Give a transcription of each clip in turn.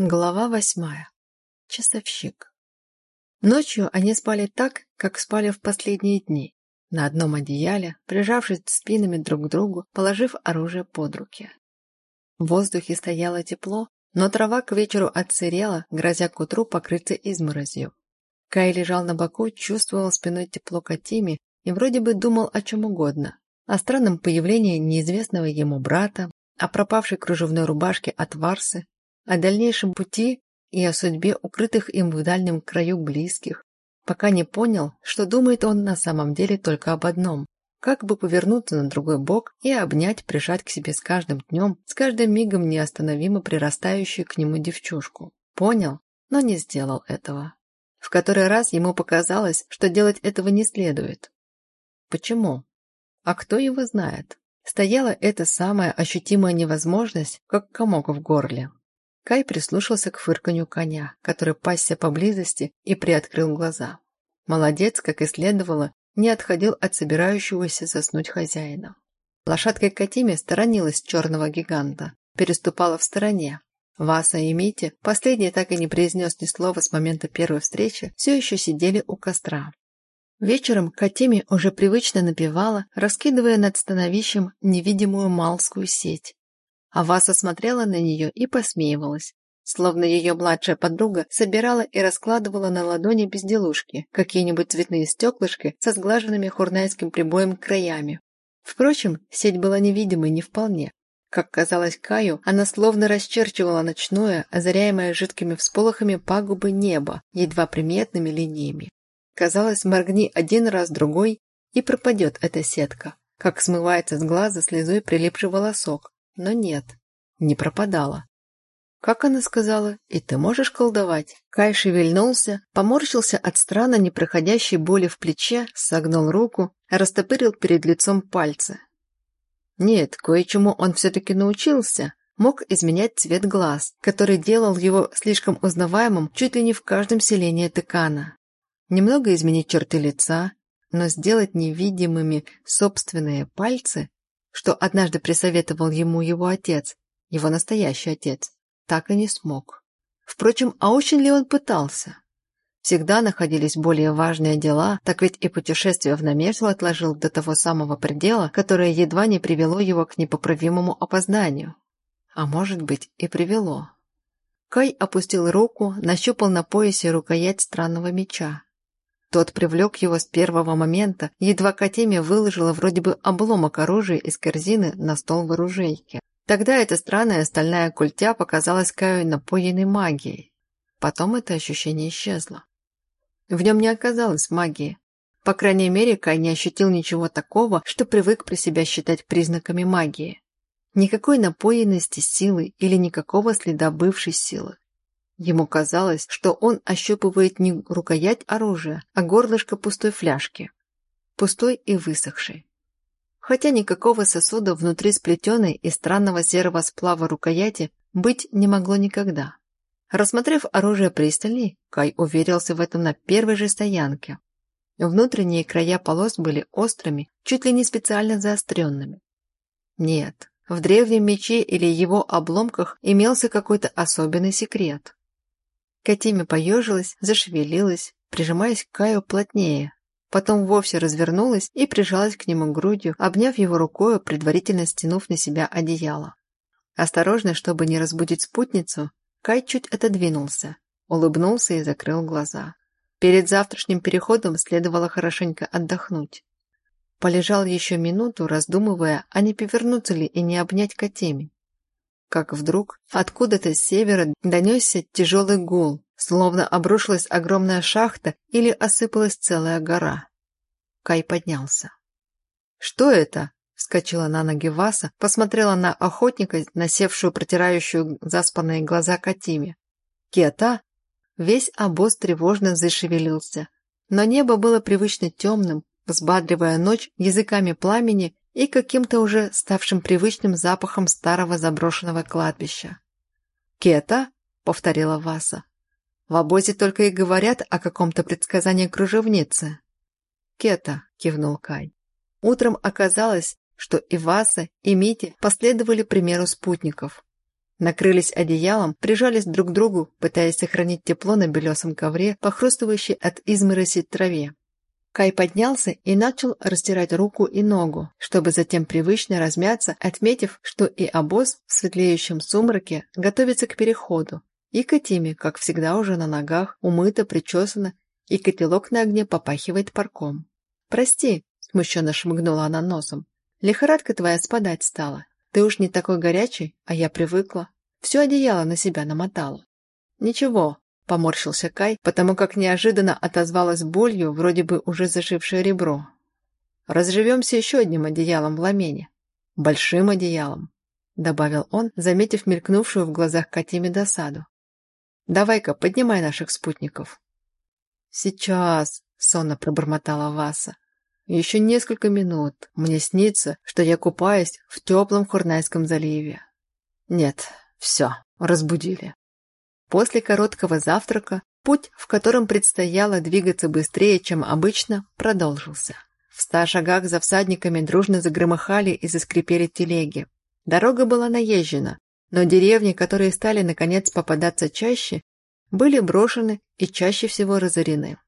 Глава восьмая. Часовщик. Ночью они спали так, как спали в последние дни. На одном одеяле, прижавшись спинами друг к другу, положив оружие под руки. В воздухе стояло тепло, но трава к вечеру отсырела, грозя к утру покрыться изморозью. Кай лежал на боку, чувствовал спиной тепло Катими и вроде бы думал о чем угодно. О странном появлении неизвестного ему брата, о пропавшей кружевной рубашке от Варсы, о дальнейшем пути и о судьбе укрытых им в дальнем краю близких, пока не понял, что думает он на самом деле только об одном – как бы повернуться на другой бок и обнять, прижать к себе с каждым днем, с каждым мигом неостановимо прирастающую к нему девчушку. Понял, но не сделал этого. В который раз ему показалось, что делать этого не следует. Почему? А кто его знает? Стояла эта самая ощутимая невозможность, как комок в горле. Кай прислушался к фырканью коня, который пасся поблизости и приоткрыл глаза. Молодец, как и следовало, не отходил от собирающегося заснуть хозяина. Лошадка Катиме сторонилась черного гиганта, переступала в стороне. Васа и Мити, последний так и не произнес ни слова с момента первой встречи, все еще сидели у костра. Вечером Катиме уже привычно напевала, раскидывая над становищем невидимую малскую сеть, а смотрела на нее и посмеивалась, словно ее младшая подруга собирала и раскладывала на ладони безделушки, какие-нибудь цветные стеклышки со сглаженными хурнайским прибоем краями. Впрочем, сеть была невидимой не вполне. Как казалось Каю, она словно расчерчивала ночное, озаряемое жидкими всполохами пагубы неба, едва приметными линиями. Казалось, моргни один раз другой, и пропадет эта сетка, как смывается с глаза слезой прилипший волосок, но нет, не пропадала. Как она сказала, и ты можешь колдовать? Кай шевельнулся, поморщился от странно непроходящей боли в плече, согнул руку, растопырил перед лицом пальцы. Нет, кое-чему он все-таки научился. Мог изменять цвет глаз, который делал его слишком узнаваемым чуть ли не в каждом селении Тыкана. Немного изменить черты лица, но сделать невидимыми собственные пальцы что однажды присоветовал ему его отец, его настоящий отец, так и не смог. Впрочем, а очень ли он пытался? Всегда находились более важные дела, так ведь и путешествие в Намешу отложил до того самого предела, которое едва не привело его к непоправимому опозданию. А может быть, и привело. Кай опустил руку, нащупал на поясе рукоять странного меча. Тот привлек его с первого момента, едва Катемия выложила вроде бы обломок оружия из корзины на стол в оружейке. Тогда эта странная стальная культя показалась Каю напоенной магией. Потом это ощущение исчезло. В нем не оказалось магии. По крайней мере, Кай не ощутил ничего такого, что привык при себя считать признаками магии. Никакой напоенности силы или никакого следа бывшей силы. Ему казалось, что он ощупывает не рукоять оружия, а горлышко пустой фляжки. Пустой и высохшей. Хотя никакого сосуда внутри сплетенной из странного серого сплава рукояти быть не могло никогда. Рассмотрев оружие пристальней, Кай уверился в этом на первой же стоянке. Внутренние края полос были острыми, чуть ли не специально заостренными. Нет, в древнем мече или его обломках имелся какой-то особенный секрет. Катиме поежилась, зашевелилась, прижимаясь к Каю плотнее. Потом вовсе развернулась и прижалась к нему грудью, обняв его рукой, предварительно стянув на себя одеяло. Осторожно, чтобы не разбудить спутницу, Кай чуть отодвинулся, улыбнулся и закрыл глаза. Перед завтрашним переходом следовало хорошенько отдохнуть. Полежал еще минуту, раздумывая, а не повернуться ли и не обнять Катеми как вдруг откуда-то с севера донесся тяжелый гул, словно обрушилась огромная шахта или осыпалась целая гора. Кай поднялся. «Что это?» — вскочила на ноги Васа, посмотрела на охотника, насевшую, протирающую заспанные глаза Катиме. «Кета?» Весь обоз тревожно зашевелился, но небо было привычно темным, взбадривая ночь языками пламени и каким-то уже ставшим привычным запахом старого заброшенного кладбища. «Кета?» — повторила Васа. «В обозе только и говорят о каком-то предсказании кружевницы». «Кета», — кивнул Кай. Утром оказалось, что и Васа, и Мити последовали примеру спутников. Накрылись одеялом, прижались друг к другу, пытаясь сохранить тепло на белесом ковре, похрустывающей от измороси траве. Кай поднялся и начал растирать руку и ногу, чтобы затем привычно размяться, отметив, что и обоз в светлеющем сумраке готовится к переходу. И Катиме, как всегда, уже на ногах, умыта, причесана, и котелок на огне попахивает парком. «Прости», — смущенно шмыгнула она носом, — «лихорадка твоя спадать стала. Ты уж не такой горячий, а я привыкла. Все одеяло на себя намотала». «Ничего», Поморщился Кай, потому как неожиданно отозвалась болью, вроде бы уже зажившее ребро. «Разживемся еще одним одеялом в ламене. Большим одеялом», — добавил он, заметив мелькнувшую в глазах Катиме досаду. «Давай-ка, поднимай наших спутников». «Сейчас», — сонно пробормотала Васа. «Еще несколько минут. Мне снится, что я купаюсь в теплом Хурнайском заливе». «Нет, все, разбудили». После короткого завтрака путь, в котором предстояло двигаться быстрее, чем обычно, продолжился. В ста шагах за всадниками дружно загромыхали и заскрипели телеги. Дорога была наезжена, но деревни, которые стали наконец попадаться чаще, были брошены и чаще всего разорены.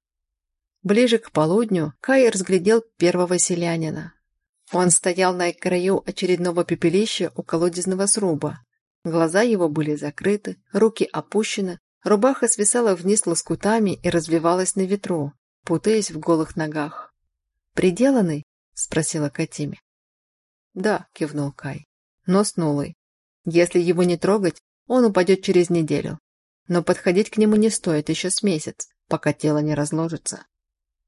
Ближе к полудню Кай разглядел первого селянина. Он стоял на краю очередного пепелища у колодезного сруба. Глаза его были закрыты, руки опущены, рубаха свисала вниз лоскутами и развивалась на ветру, путаясь в голых ногах. «Приделанный?» — спросила Катиме. «Да», — кивнул Кай, — «но снулый. Если его не трогать, он упадет через неделю. Но подходить к нему не стоит еще с месяц, пока тело не разложится.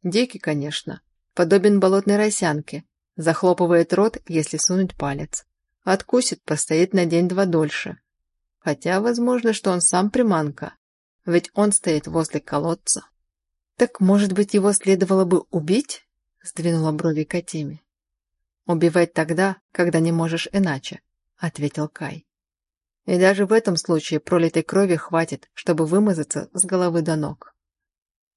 Дикий, конечно, подобен болотной росянке, захлопывает рот, если сунуть палец. Откусит, постоит на день-два дольше. Хотя, возможно, что он сам приманка, ведь он стоит возле колодца. «Так, может быть, его следовало бы убить?» — сдвинула брови Катиме. «Убивать тогда, когда не можешь иначе», — ответил Кай. «И даже в этом случае пролитой крови хватит, чтобы вымазаться с головы до ног».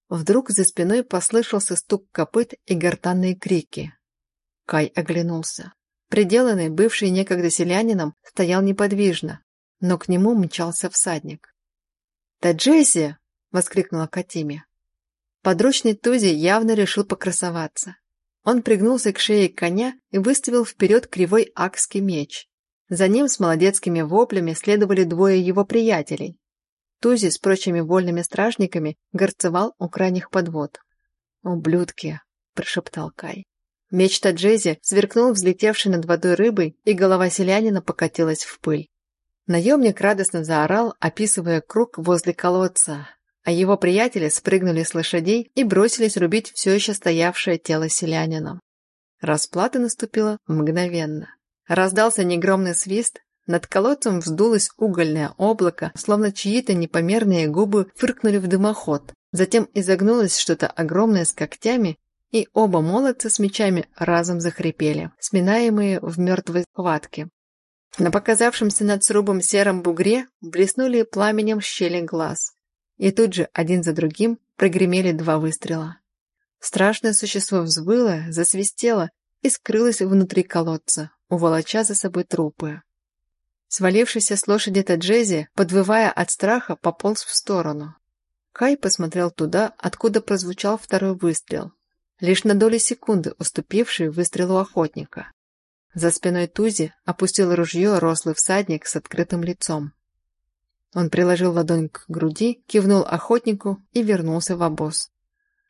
Вдруг за спиной послышался стук копыт и гортанные крики. Кай оглянулся. Приделанный, бывший некогда селянином, стоял неподвижно, но к нему мчался всадник. «Да Джесси!» — воскликнула Катиме. Подручный Тузи явно решил покрасоваться. Он пригнулся к шее коня и выставил вперед кривой акский меч. За ним с молодецкими воплями следовали двое его приятелей. Тузи с прочими вольными стражниками горцевал у крайних подвод. «Ублюдки!» – прошептал Кай. Меч Таджези сверкнул взлетевшей над водой рыбой, и голова селянина покатилась в пыль. Наемник радостно заорал, описывая круг возле колодца, а его приятели спрыгнули с лошадей и бросились рубить все еще стоявшее тело селянина. Расплата наступила мгновенно. Раздался негромный свист, над колодцем вздулось угольное облако, словно чьи-то непомерные губы фыркнули в дымоход. Затем изогнулось что-то огромное с когтями и оба молодца с мечами разом захрипели, сминаемые в мертвой схватке. На показавшемся над срубом сером бугре блеснули пламенем щели глаз. И тут же, один за другим, прогремели два выстрела. Страшное существо взвыло, засвистело и скрылось внутри колодца, уволоча за собой трупы. Свалившийся с лошади Таджези, подвывая от страха, пополз в сторону. Кай посмотрел туда, откуда прозвучал второй выстрел, лишь на доли секунды уступивший выстрелу охотника. За спиной Тузи опустил ружье рослый всадник с открытым лицом. Он приложил ладонь к груди, кивнул охотнику и вернулся в обоз.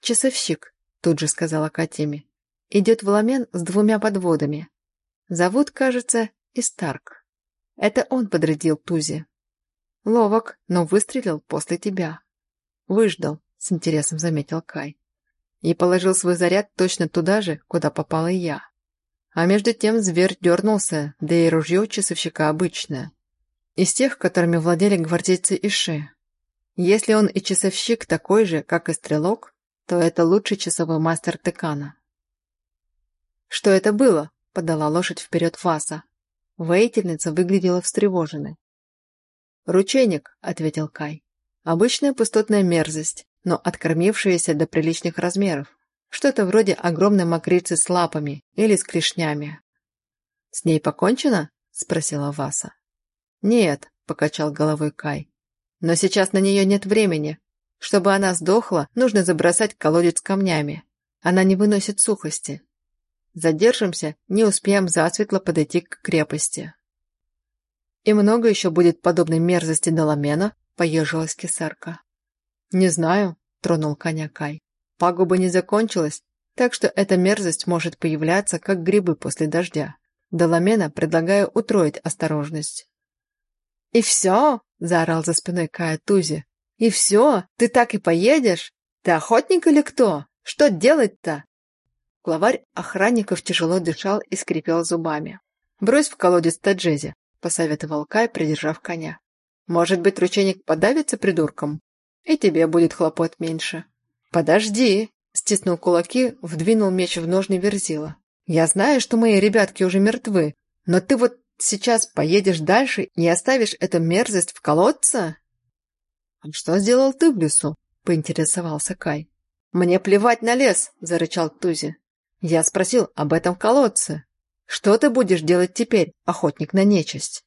«Часовщик», — тут же сказала Катиме, — «идет в ламен с двумя подводами. Зовут, кажется, Истарк. Это он подрядил Тузи. Ловок, но выстрелил после тебя. Выждал, с интересом заметил Кай и положил свой заряд точно туда же, куда попала и я. А между тем зверь дернулся, да и ружье часовщика обычное. Из тех, которыми владели гвардейцы Иши. Если он и часовщик такой же, как и стрелок, то это лучший часовой мастер Текана. «Что это было?» – подала лошадь вперед Васа. Воительница выглядела встревоженной. «Ручейник», – ответил Кай. «Обычная пустотная мерзость но откормившаяся до приличных размеров. Что-то вроде огромной мокрицы с лапами или с клешнями. «С ней покончено?» – спросила Васа. «Нет», – покачал головой Кай. «Но сейчас на нее нет времени. Чтобы она сдохла, нужно забросать колодец камнями. Она не выносит сухости. Задержимся, не успеем засветло подойти к крепости». «И много еще будет подобной мерзости Доломена?» – поежилась кисарка. «Не знаю», – тронул коня Кай. «Пагуба не закончилась, так что эта мерзость может появляться, как грибы после дождя. Доломена предлагаю утроить осторожность». «И все?» – заорал за спиной Кая Тузи. «И все? Ты так и поедешь? Ты охотник или кто? Что делать-то?» Главарь охранников тяжело дышал и скрипел зубами. «Брось в колодец Таджези», – посоветовал Кай, придержав коня. «Может быть, ручейник подавится придурком? И тебе будет хлопот меньше». «Подожди!» Стиснул кулаки, вдвинул меч в ножны Верзила. «Я знаю, что мои ребятки уже мертвы, но ты вот сейчас поедешь дальше и оставишь эту мерзость в колодце?» «А что сделал ты в лесу?» – поинтересовался Кай. «Мне плевать на лес!» – зарычал Тузи. «Я спросил об этом колодце. Что ты будешь делать теперь, охотник на нечисть?»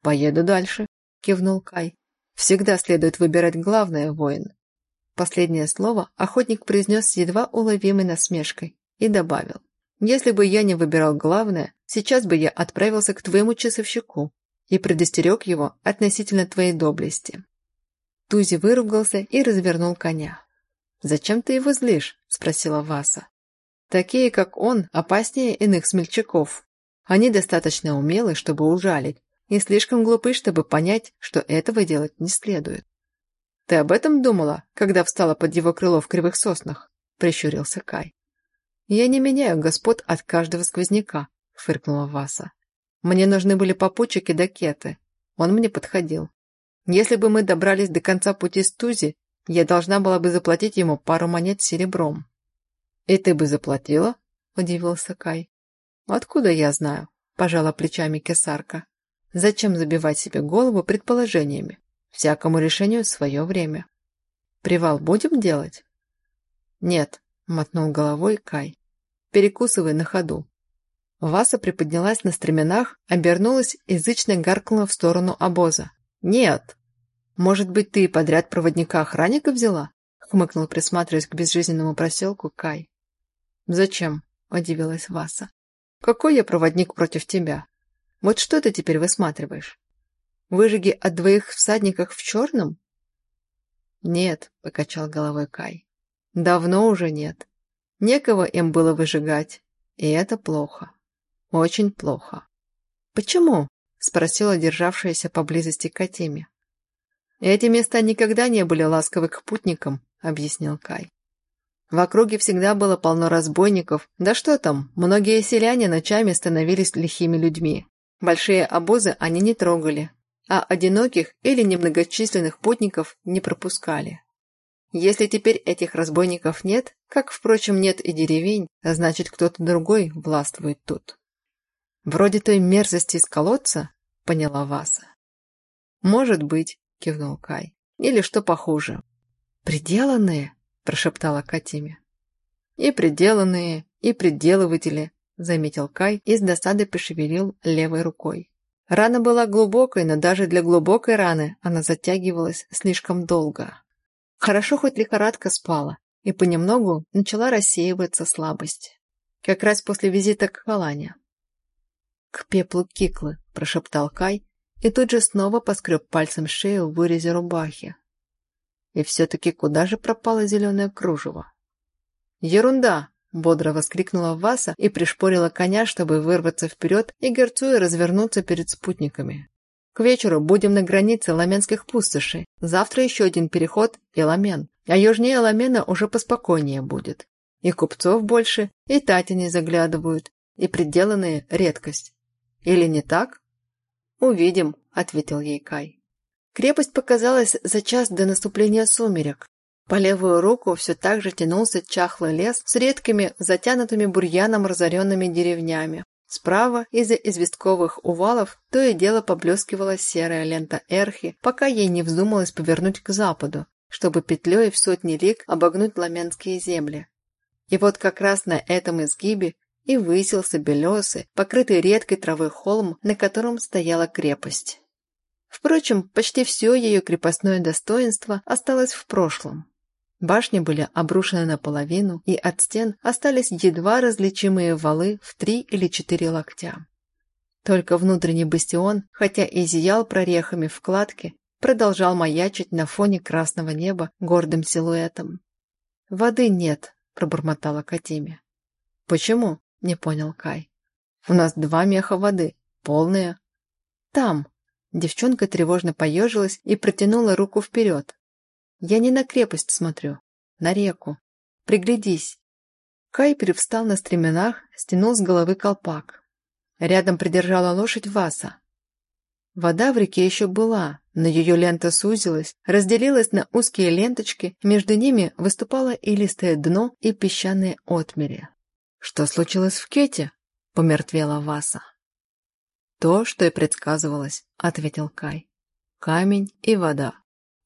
«Поеду дальше», – кивнул Кай. «Всегда следует выбирать главное, воин. Последнее слово охотник произнес с едва уловимой насмешкой и добавил. «Если бы я не выбирал главное, сейчас бы я отправился к твоему часовщику и предостерег его относительно твоей доблести». Тузи выругался и развернул коня. «Зачем ты его злишь?» – спросила Васа. «Такие, как он, опаснее иных смельчаков. Они достаточно умелы, чтобы ужалить, и слишком глупы, чтобы понять, что этого делать не следует. «Ты об этом думала, когда встала под его крыло в кривых соснах?» – прищурился Кай. «Я не меняю господ от каждого сквозняка», – фыркнула Васа. «Мне нужны были попутчики да кеты. Он мне подходил. Если бы мы добрались до конца пути с Тузи, я должна была бы заплатить ему пару монет серебром». «И ты бы заплатила?» – удивился Кай. «Откуда я знаю?» – пожала плечами кесарка. «Зачем забивать себе голову предположениями? Всякому решению свое время. Привал будем делать? Нет, мотнул головой Кай. Перекусывай на ходу. Васа приподнялась на стременах, обернулась и зычно гаркнула в сторону обоза. «Нет!» «Может быть, ты подряд проводника-охранника взяла?» хмыкнул, присматриваясь к безжизненному проселку Кай. «Зачем?» – удивилась Васа. «Какой я проводник против тебя? Вот что ты теперь высматриваешь?» Выжиги от двоих всадников в черном? Нет, покачал головой Кай. Давно уже нет. Некого им было выжигать. И это плохо. Очень плохо. Почему? Спросила державшаяся поблизости Катиме. Эти места никогда не были ласковы к путникам, объяснил Кай. В округе всегда было полно разбойников, да что там, многие селяне ночами становились лихими людьми. Большие обозы они не трогали, а одиноких или немногочисленных путников не пропускали. Если теперь этих разбойников нет, как, впрочем, нет и деревень, значит, кто-то другой властвует тут. Вроде той мерзости из колодца, поняла Васа. Может быть, кивнул Кай, или что похуже. Приделанные, прошептала Катиме. И приделанные, и приделыватели, заметил Кай и с досадой пошевелил левой рукой. Рана была глубокой, но даже для глубокой раны она затягивалась слишком долго. Хорошо хоть лихорадка спала, и понемногу начала рассеиваться слабость. Как раз после визита к Халане. «К пеплу Киклы», – прошептал Кай, и тут же снова поскреб пальцем шею в вырезе рубахи. И все-таки куда же пропало зеленое кружево? «Ерунда!» Бодро воскликнула Васа и пришпорила коня, чтобы вырваться вперед и герцуя развернуться перед спутниками. К вечеру будем на границе ламенских пустошей. Завтра еще один переход и ламен. А южнее ламена уже поспокойнее будет. И купцов больше, и тати не заглядывают, и приделанные редкость. Или не так? Увидим, ответил ей Кай. Крепость показалась за час до наступления сумерек, по левую руку все так же тянулся чахлый лес с редкими, затянутыми бурьяном разоренными деревнями. Справа, из-за известковых увалов, то и дело поблескивала серая лента эрхи, пока ей не вздумалось повернуть к западу, чтобы петлей в сотни лиг обогнуть ламенские земли. И вот как раз на этом изгибе и высился белесый, покрытый редкой травой холм, на котором стояла крепость. Впрочем, почти все ее крепостное достоинство осталось в прошлом. Башни были обрушены наполовину, и от стен остались едва различимые валы в три или четыре локтя. Только внутренний бастион, хотя и зиял прорехами в кладке, продолжал маячить на фоне красного неба гордым силуэтом. «Воды нет», — пробормотала Катиме. «Почему?» — не понял Кай. «У нас два меха воды, полные». «Там». Девчонка тревожно поежилась и протянула руку вперед. Я не на крепость смотрю, на реку. Приглядись. Кай привстал на стременах, стянул с головы колпак. Рядом придержала лошадь Васа. Вода в реке еще была, но ее лента сузилась, разделилась на узкие ленточки, между ними выступало илистое дно и песчаные отмели. «Что случилось в Кете?» — помертвела Васа. «То, что и предсказывалось», — ответил Кай. «Камень и вода.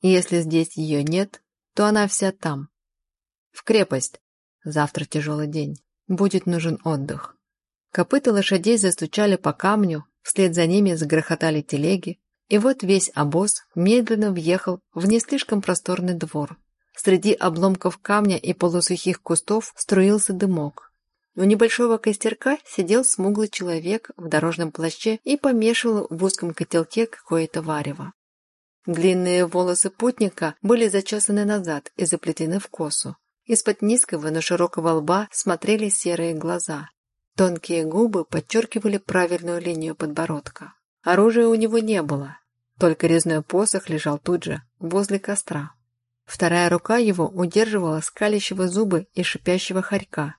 Если здесь ее нет, то она вся там. В крепость. Завтра тяжелый день. Будет нужен отдых. Копыта лошадей застучали по камню, вслед за ними загрохотали телеги, и вот весь обоз медленно въехал в не слишком просторный двор. Среди обломков камня и полусухих кустов струился дымок. У небольшого костерка сидел смуглый человек в дорожном плаще и помешивал в узком котелке какое-то варево. Длинные волосы путника были зачесаны назад и заплетены в косу. Из-под низкого, но широкого лба смотрели серые глаза. Тонкие губы подчеркивали правильную линию подбородка. Оружия у него не было, только резной посох лежал тут же, возле костра. Вторая рука его удерживала скалящего зубы и шипящего хорька.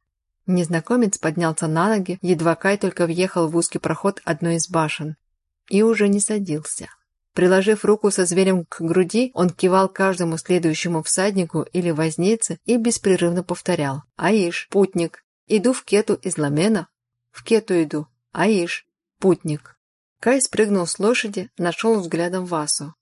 Незнакомец поднялся на ноги, едва Кай только въехал в узкий проход одной из башен. И уже не садился. Приложив руку со зверем к груди, он кивал каждому следующему всаднику или вознице и беспрерывно повторял «Аиш, путник, иду в кету из Ламена». «В кету иду. Аиш, путник». Кай спрыгнул с лошади, нашел взглядом Васу.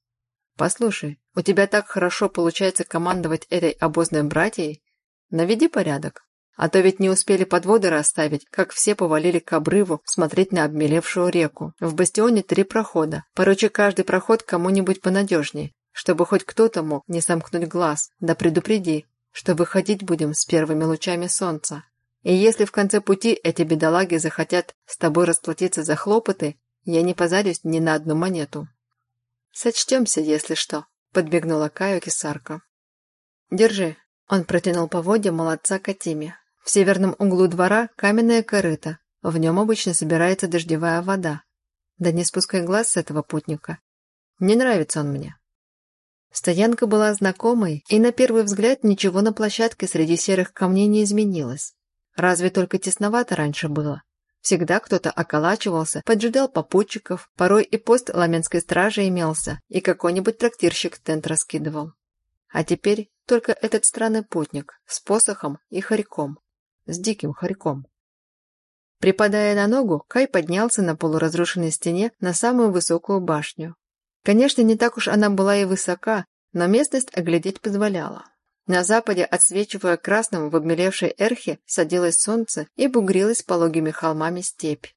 «Послушай, у тебя так хорошо получается командовать этой обозной братьей? Наведи порядок». А то ведь не успели подводы расставить, как все повалили к обрыву смотреть на обмелевшую реку. В бастионе три прохода. Поручи каждый проход кому-нибудь понадежней, чтобы хоть кто-то мог не сомкнуть глаз. Да предупреди, что выходить будем с первыми лучами солнца. И если в конце пути эти бедолаги захотят с тобой расплатиться за хлопоты, я не позарюсь ни на одну монету. Сочтемся, если что, подбегнула Каю кисарка. Держи. Он протянул поводья молодца Катиме. В северном углу двора каменное корыто. В нем обычно собирается дождевая вода. Да не спускай глаз с этого путника. Не нравится он мне. Стоянка была знакомой, и на первый взгляд ничего на площадке среди серых камней не изменилось. Разве только тесновато раньше было. Всегда кто-то околачивался, поджидал попутчиков, порой и пост ламенской стражи имелся, и какой-нибудь трактирщик тент раскидывал. А теперь только этот странный путник с посохом и хорьком с диким хорьком. Припадая на ногу, Кай поднялся на полуразрушенной стене на самую высокую башню. Конечно, не так уж она была и высока, но местность оглядеть позволяла. На западе, отсвечивая красным в обмелевшей эрхе, садилось солнце и бугрилась пологими холмами степь.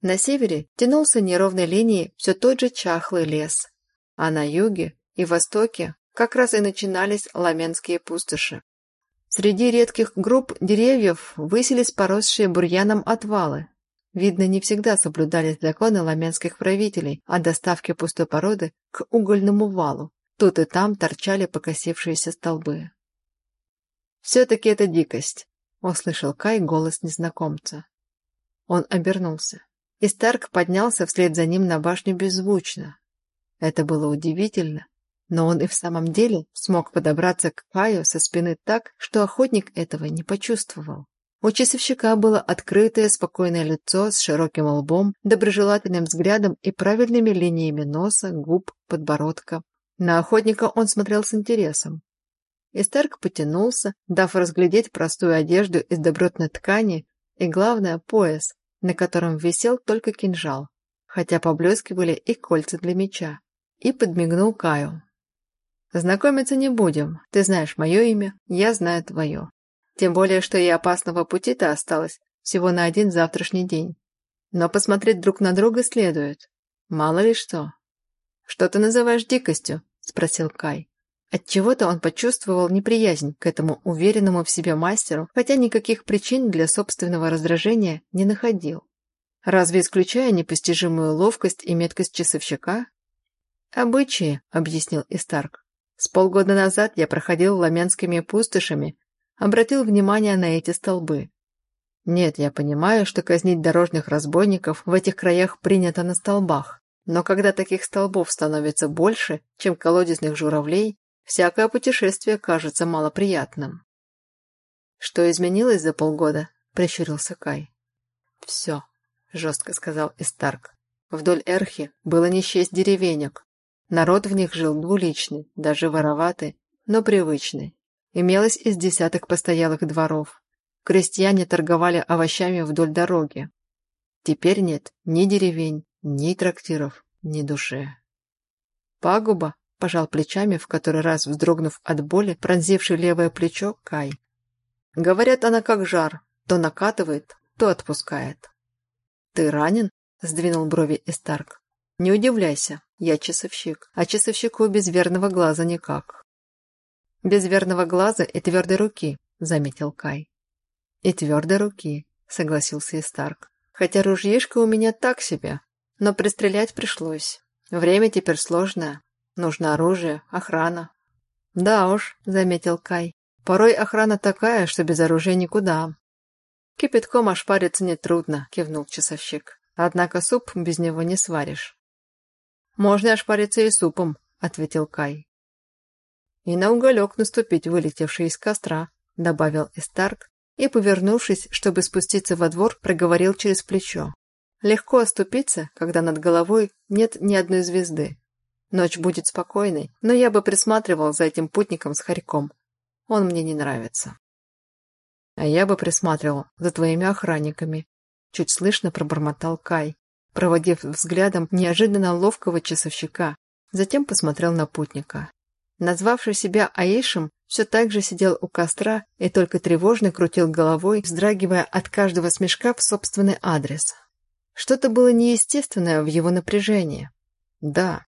На севере тянулся неровной линией все тот же чахлый лес, а на юге и востоке как раз и начинались ламенские пустоши. Среди редких групп деревьев высились поросшие бурьяном отвалы. Видно, не всегда соблюдались законы ламенских правителей о доставке пустой породы к угольному валу. Тут и там торчали покосившиеся столбы. «Все-таки это дикость», — услышал Кай голос незнакомца. Он обернулся, и Старк поднялся вслед за ним на башню беззвучно. Это было удивительно, но он и в самом деле смог подобраться к Каю со спины так, что охотник этого не почувствовал. У часовщика было открытое, спокойное лицо с широким лбом, доброжелательным взглядом и правильными линиями носа, губ, подбородка. На охотника он смотрел с интересом. Истерк потянулся, дав разглядеть простую одежду из добротной ткани и, главное, пояс, на котором висел только кинжал, хотя поблескивали и кольца для меча, и подмигнул Каю. Знакомиться не будем. Ты знаешь мое имя, я знаю твое. Тем более, что и опасного пути-то осталось всего на один завтрашний день. Но посмотреть друг на друга следует. Мало ли что. «Что ты называешь дикостью?» – спросил Кай. Отчего-то он почувствовал неприязнь к этому уверенному в себе мастеру, хотя никаких причин для собственного раздражения не находил. Разве исключая непостижимую ловкость и меткость часовщика? «Обычаи», — объяснил Истарк. «С полгода назад я проходил ламянскими пустошами, обратил внимание на эти столбы. Нет, я понимаю, что казнить дорожных разбойников в этих краях принято на столбах, но когда таких столбов становится больше, чем колодезных журавлей, всякое путешествие кажется малоприятным. «Что изменилось за полгода?» – прищурился Кай. «Все», – жестко сказал Истарк. «Вдоль Эрхи было не счесть деревенек. Народ в них жил двуличный, даже вороватый, но привычный. Имелось из десяток постоялых дворов. Крестьяне торговали овощами вдоль дороги. Теперь нет ни деревень, ни трактиров, ни души. Пагуба, пожал плечами, в который раз вздрогнув от боли, пронзивший левое плечо, Кай. Говорят, она как жар, то накатывает, то отпускает. Ты ранен? Сдвинул брови Истарк. Не удивляйся, я часовщик, а часовщику без верного глаза никак. Без верного глаза и твердой руки, заметил Кай. «И твердой руки», — согласился Истарк. «Хотя ружьишко у меня так себе, но пристрелять пришлось. Время теперь сложное. Нужно оружие, охрана». «Да уж», — заметил Кай. «Порой охрана такая, что без оружия никуда». «Кипятком ошпариться нетрудно», — кивнул часовщик. «Однако суп без него не сваришь». «Можно ошпариться и супом», — ответил Кай. «И на уголек наступить, вылетевший из костра», — добавил Истарк, и, повернувшись, чтобы спуститься во двор, проговорил через плечо. Легко оступиться, когда над головой нет ни одной звезды. Ночь будет спокойной, но я бы присматривал за этим путником с хорьком. Он мне не нравится. А я бы присматривал за твоими охранниками. Чуть слышно пробормотал Кай, проводив взглядом неожиданно ловкого часовщика. Затем посмотрел на путника. Назвавший себя Аишем, все так же сидел у костра и только тревожно крутил головой, вздрагивая от каждого смешка в собственный адрес. Что-то было неестественное в его напряжении. Да.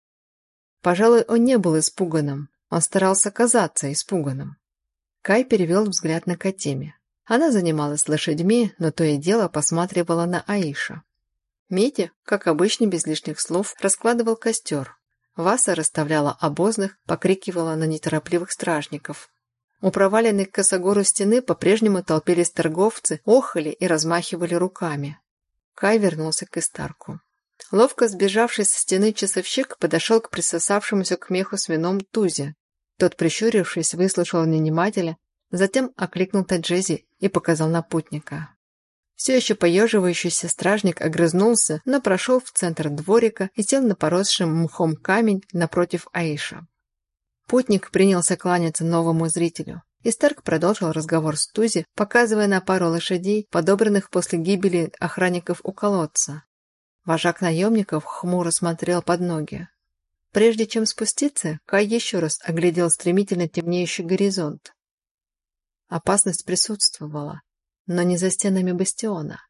Пожалуй, он не был испуганным. Он старался казаться испуганным. Кай перевел взгляд на Катеме. Она занималась лошадьми, но то и дело посматривала на Аиша. Митя, как обычно, без лишних слов, раскладывал костер, Васа расставляла обозных, покрикивала на неторопливых стражников. У проваленной к косогору стены по-прежнему толпились торговцы, охали и размахивали руками. Кай вернулся к Истарку. Ловко сбежавший со стены часовщик подошел к присосавшемуся к меху свином Тузе. Тот, прищурившись, выслушал внимательно, затем окликнул Таджези и показал на путника. Все еще поеживающийся стражник огрызнулся, но прошел в центр дворика и сел на поросший мхом камень напротив Аиша. Путник принялся кланяться новому зрителю. И Старк продолжил разговор с Тузи, показывая на пару лошадей, подобранных после гибели охранников у колодца. Вожак наемников хмуро смотрел под ноги. Прежде чем спуститься, Кай еще раз оглядел стремительно темнеющий горизонт. Опасность присутствовала но не за стенами бастиона.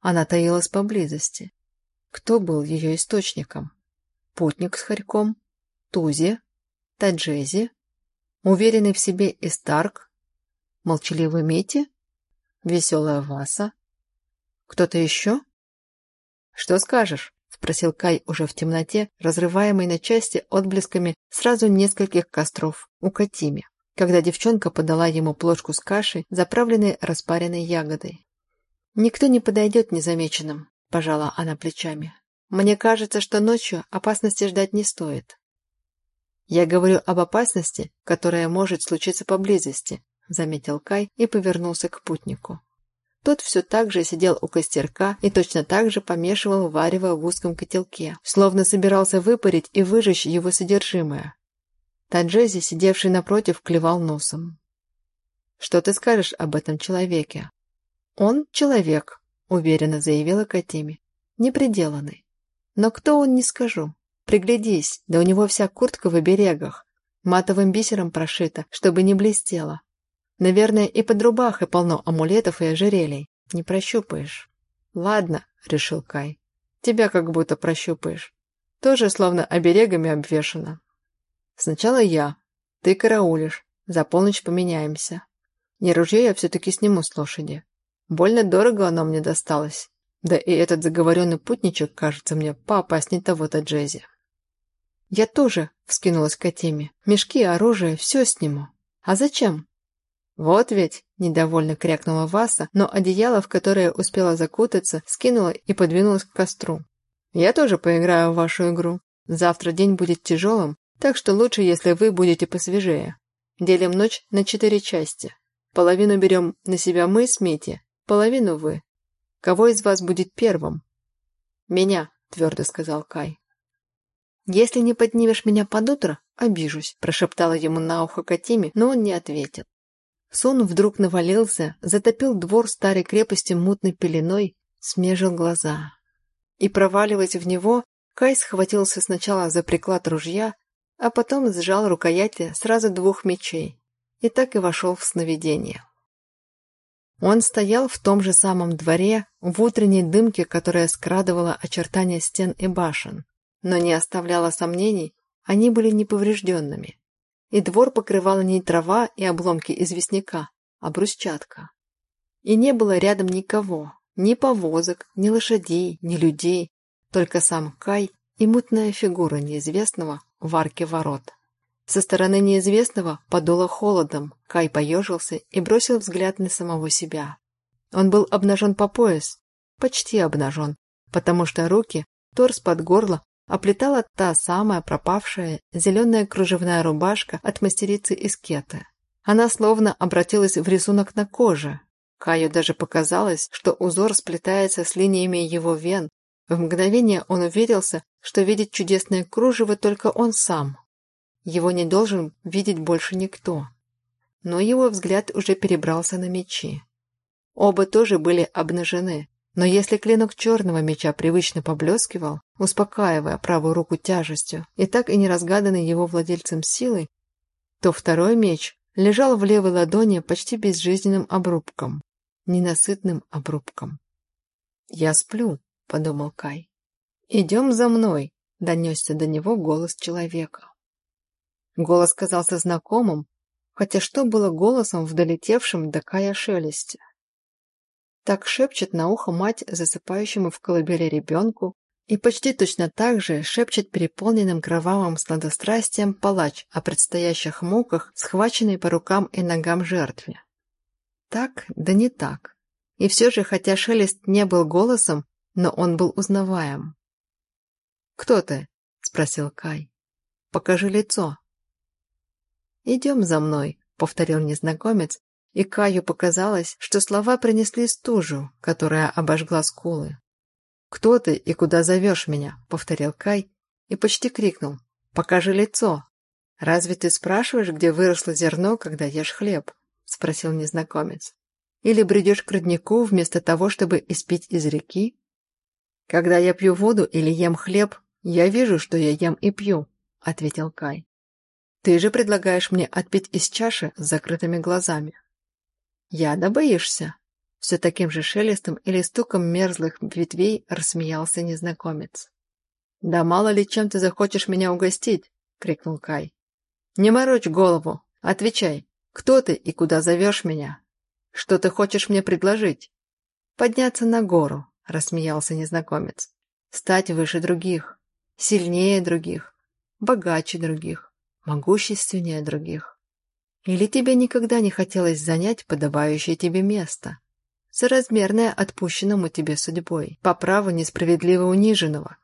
Она таилась поблизости. Кто был ее источником? Путник с хорьком? Тузи? Таджези? Уверенный в себе Истарк? Молчаливый Мити? Веселая Васа? Кто-то еще? Что скажешь? Спросил Кай уже в темноте, разрываемый на части отблесками сразу нескольких костров у Катими когда девчонка подала ему плошку с кашей, заправленной распаренной ягодой. «Никто не подойдет незамеченным», – пожала она плечами. «Мне кажется, что ночью опасности ждать не стоит». «Я говорю об опасности, которая может случиться поблизости», – заметил Кай и повернулся к путнику. Тот все так же сидел у костерка и точно так же помешивал варево в узком котелке, словно собирался выпарить и выжечь его содержимое. Таджези, сидевший напротив, клевал носом. «Что ты скажешь об этом человеке?» «Он человек», — уверенно заявила Катиме. «Неприделанный. Но кто он, не скажу. Приглядись, да у него вся куртка в оберегах, матовым бисером прошита, чтобы не блестела. Наверное, и под рубахой полно амулетов и ожерелий. Не прощупаешь». «Ладно», — решил Кай. «Тебя как будто прощупаешь. тоже словно оберегами обвешана. Сначала я, ты караулишь, за полночь поменяемся. Не ружье я все-таки сниму с лошади. Больно дорого оно мне досталось. Да и этот заговоренный путничек кажется мне поопасней того-то Джези. «Я тоже», — вскинулась к теме. «Мешки, оружие, все сниму. А зачем?» «Вот ведь», — недовольно крякнула Васа, но одеяло, в которое успела закутаться, скинула и подвинулась к костру. «Я тоже поиграю в вашу игру. Завтра день будет тяжелым, так что лучше, если вы будете посвежее. Делим ночь на четыре части. Половину берем на себя мы с Мити, половину вы. Кого из вас будет первым?» «Меня», — твердо сказал Кай. «Если не поднимешь меня под утро, обижусь», – прошептала ему на ухо Катиме, но он не ответил. Сон вдруг навалился, затопил двор старой крепости мутной пеленой, смежил глаза. И, проваливаясь в него, Кай схватился сначала за приклад ружья, а потом сжал рукояти сразу двух мечей и так и вошел в сновидение. Он стоял в том же самом дворе, в утренней дымке, которая скрадывала очертания стен и башен но не оставляло сомнений, они были неповрежденными. И двор покрывала не трава и обломки известняка, а брусчатка. И не было рядом никого, ни повозок, ни лошадей, ни людей, только сам Кай и мутная фигура неизвестного в арке ворот. Со стороны неизвестного подуло холодом, Кай поежился и бросил взгляд на самого себя. Он был обнажен по пояс, почти обнажен, потому что руки, торс под горло оплетала та самая пропавшая зеленая кружевная рубашка от мастерицы из. Она словно обратилась в рисунок на коже. Каю даже показалось, что узор сплетается с линиями его вен. В мгновение он уверился, что видит чудесное кружево только он сам. Его не должен видеть больше никто. Но его взгляд уже перебрался на мечи. Оба тоже были обнажены, но если клинок черного меча привычно поблескивал, успокаивая правую руку тяжестью и так и не разгаданной его владельцем силой, то второй меч лежал в левой ладони почти безжизненным обрубком, ненасытным обрубком. «Я сплю», — подумал Кай. «Идем за мной», — донесся до него голос человека. Голос казался знакомым, хотя что было голосом в долетевшем до Кая шелесте? Так шепчет на ухо мать засыпающему в колыбели ребенку, и почти точно так же шепчет переполненным кровавым сладострастием палач о предстоящих муках, схваченной по рукам и ногам жертве. Так, да не так. И все же, хотя шелест не был голосом, но он был узнаваем. «Кто ты?» — спросил Кай. «Покажи лицо». «Идем за мной», — повторил незнакомец, и Каю показалось, что слова принесли стужу, которая обожгла скулы. «Кто ты и куда зовешь меня?» — повторил Кай и почти крикнул. «Покажи лицо!» «Разве ты спрашиваешь, где выросло зерно, когда ешь хлеб?» — спросил незнакомец. «Или бредешь к роднику вместо того, чтобы испить из реки?» «Когда я пью воду или ем хлеб, я вижу, что я ем и пью», — ответил Кай. «Ты же предлагаешь мне отпить из чаши с закрытыми глазами». «Яда боишься?» Все таким же шелестом или стуком мерзлых ветвей рассмеялся незнакомец. «Да мало ли чем ты захочешь меня угостить!» — крикнул Кай. «Не морочь голову! Отвечай, кто ты и куда зовешь меня? Что ты хочешь мне предложить?» «Подняться на гору», — рассмеялся незнакомец. «Стать выше других, сильнее других, богаче других, могущественнее других. Или тебе никогда не хотелось занять подобающее тебе место, соразмерное отпущенному тебе судьбой, по праву несправедливо униженного,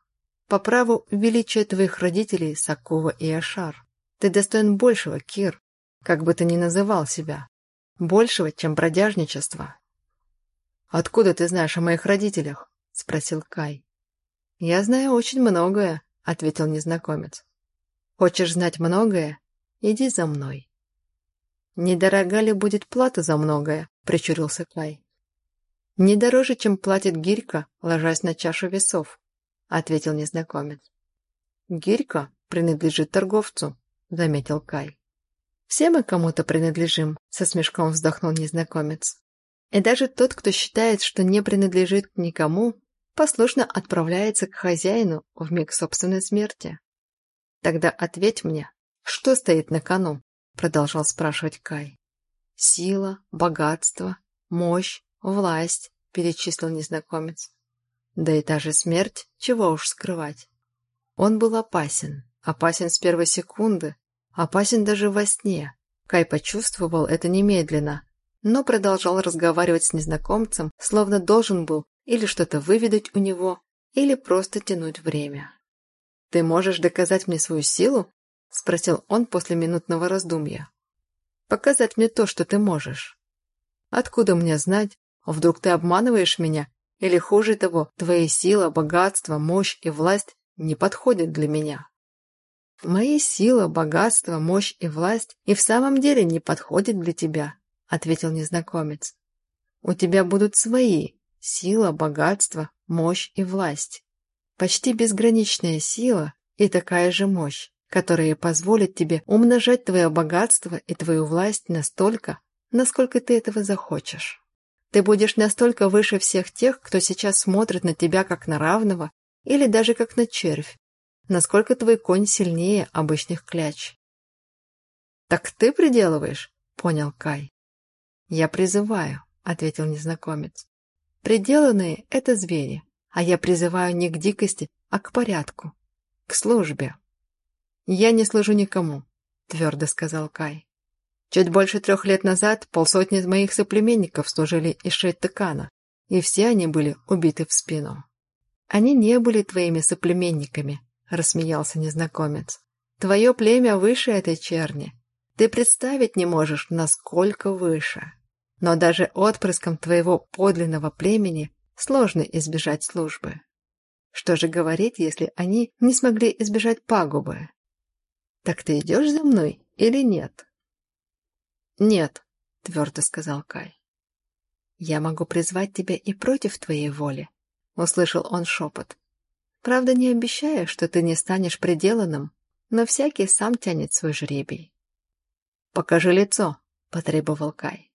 по праву величия твоих родителей Сакова и Ашар. Ты достоин большего, Кир, как бы ты ни называл себя, большего, чем бродяжничество. «Откуда ты знаешь о моих родителях?» — спросил Кай. «Я знаю очень многое», — ответил незнакомец. «Хочешь знать многое? Иди за мной». «Недорога ли будет плата за многое?» — прищурился Кай. «Не дороже, чем платит гирька, ложась на чашу весов», — ответил незнакомец. «Гирька принадлежит торговцу», — заметил Кай. «Все мы кому-то принадлежим», — со смешком вздохнул незнакомец. «И даже тот, кто считает, что не принадлежит никому, послушно отправляется к хозяину в миг собственной смерти. Тогда ответь мне, что стоит на кону? Продолжал спрашивать Кай. Сила, богатство, мощь, власть, перечислил незнакомец. Да и та же смерть, чего уж скрывать. Он был опасен, опасен с первой секунды, опасен даже во сне. Кай почувствовал это немедленно, но продолжал разговаривать с незнакомцем, словно должен был или что-то выведать у него, или просто тянуть время. «Ты можешь доказать мне свою силу?» – спросил он после минутного раздумья. «Показать мне то, что ты можешь. Откуда мне знать, вдруг ты обманываешь меня, или хуже того, твоя сила, богатство, мощь и власть не подходят для меня?» «Мои сила, богатство, мощь и власть и в самом деле не подходят для тебя», – ответил незнакомец. «У тебя будут свои, сила, богатство, мощь и власть. Почти безграничная сила и такая же мощь, которая позволит тебе умножать твое богатство и твою власть настолько, насколько ты этого захочешь. Ты будешь настолько выше всех тех, кто сейчас смотрит на тебя как на равного или даже как на червь, насколько твой конь сильнее обычных кляч. «Так ты приделываешь?» — понял Кай. «Я призываю», — ответил незнакомец. Приделанные — это звери, а я призываю не к дикости, а к порядку, к службе. Я не служу никому, твердо сказал Кай. Чуть больше трех лет назад полсотни из моих соплеменников служили Ишеттекана, и все они были убиты в спину. Они не были твоими соплеменниками, рассмеялся незнакомец. Твое племя выше этой черни. Ты представить не можешь, насколько выше. Но даже отпрыском твоего подлинного племени сложно избежать службы. Что же говорить, если они не смогли избежать пагубы? Так ты идешь за мной или нет? Нет, твердо сказал Кай. Я могу призвать тебя и против твоей воли, услышал он шепот. Правда, не обещаю, что ты не станешь пределанным, но всякий сам тянет свой жребий. «Покажи лицо», — потребовал Кай.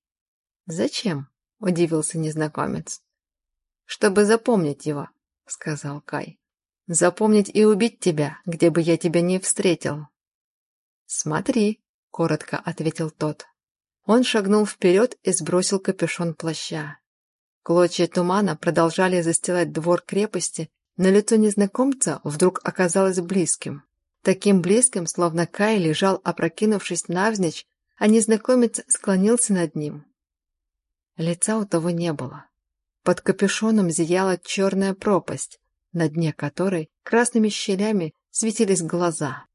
«Зачем?» – удивился незнакомец. «Чтобы запомнить его», – сказал Кай. «Запомнить и убить тебя, где бы я тебя не встретил». «Смотри», – коротко ответил тот. Он шагнул вперед и сбросил капюшон плаща. Клочья тумана продолжали застилать двор крепости, но лицо незнакомца вдруг оказалось близким. Таким близким, словно Кай лежал, опрокинувшись навзничь, а незнакомец склонился над ним. Лица у того не было. Под капюшоном зияла черная пропасть, на дне которой красными щелями светились глаза.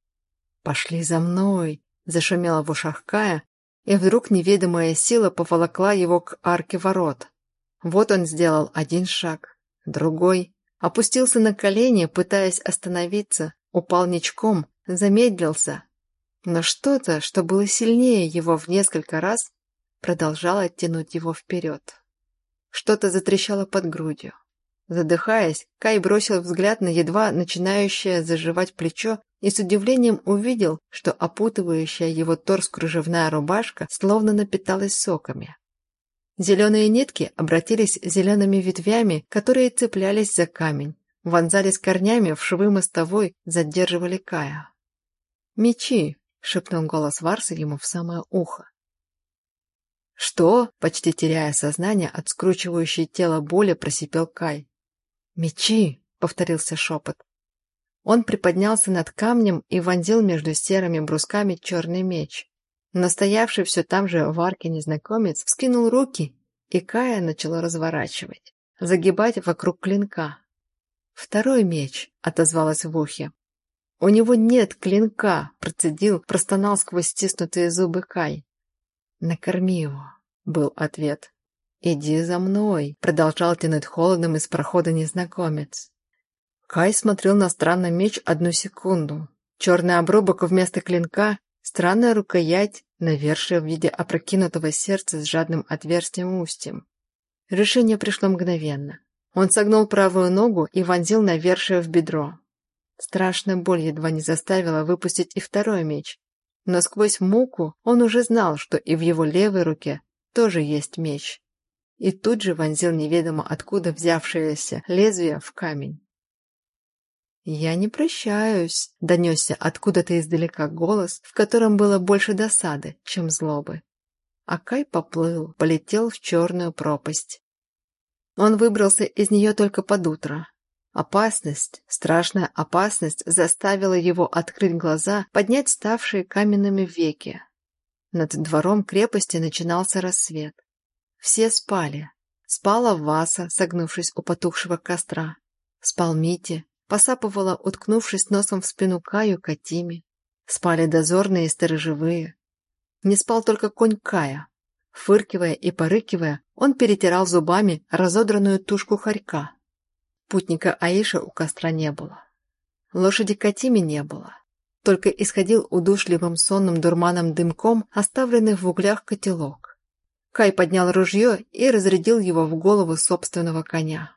«Пошли за мной!» — зашумела в ушах Кая, и вдруг неведомая сила поволокла его к арке ворот. Вот он сделал один шаг, другой, опустился на колени, пытаясь остановиться, упал ничком, замедлился. Но что-то, что было сильнее его в несколько раз, продолжала тянуть его вперед. Что-то затрещало под грудью. Задыхаясь, Кай бросил взгляд на едва начинающее заживать плечо и с удивлением увидел, что опутывающая его торс кружевная рубашка словно напиталась соками. Зеленые нитки обратились зелеными ветвями, которые цеплялись за камень, вонзались корнями в швы мостовой, задерживали Кая. «Мечи!» — шепнул голос Варса ему в самое ухо. «Что?» — почти теряя сознание от скручивающей тело боли, просипел Кай. «Мечи!» — повторился шепот. Он приподнялся над камнем и вонзил между серыми брусками черный меч. Настоявший все там же в арке незнакомец вскинул руки, и Кая начала разворачивать, загибать вокруг клинка. «Второй меч!» — отозвалась в ухе. «У него нет клинка!» — процедил, простонал сквозь стиснутые зубы Кай. «Накорми его», — был ответ. «Иди за мной», — продолжал тянуть холодом из прохода незнакомец. Кай смотрел на странный меч одну секунду. Черный обрубок вместо клинка, странная рукоять, навершие в виде опрокинутого сердца с жадным отверстием устьем. Решение пришло мгновенно. Он согнул правую ногу и вонзил навершие в бедро. Страшная боль едва не заставила выпустить и второй меч, но сквозь муку он уже знал, что и в его левой руке тоже есть меч. и тут же вонзил неведомо откуда взявшееся лезвие в камень. «Я не прощаюсь», — донесся откуда-то издалека голос, в котором было больше досады, чем злобы. Акай поплыл, полетел в черную пропасть. Он выбрался из нее только под утро. Опасность, страшная опасность заставила его открыть глаза, поднять ставшие каменными веки. Над двором крепости начинался рассвет. Все спали. Спала Васа, согнувшись у потухшего костра. Спал Мити, посапывала, уткнувшись носом в спину Каю Катими. Спали дозорные и сторожевые. Не спал только конь Кая. Фыркивая и порыкивая, он перетирал зубами разодранную тушку хорька. Путника Аиша у костра не было. Лошади Катими не было. Только исходил удушливым сонным дурманом дымком, оставленный в углях котелок. Кай поднял ружье и разрядил его в голову собственного коня.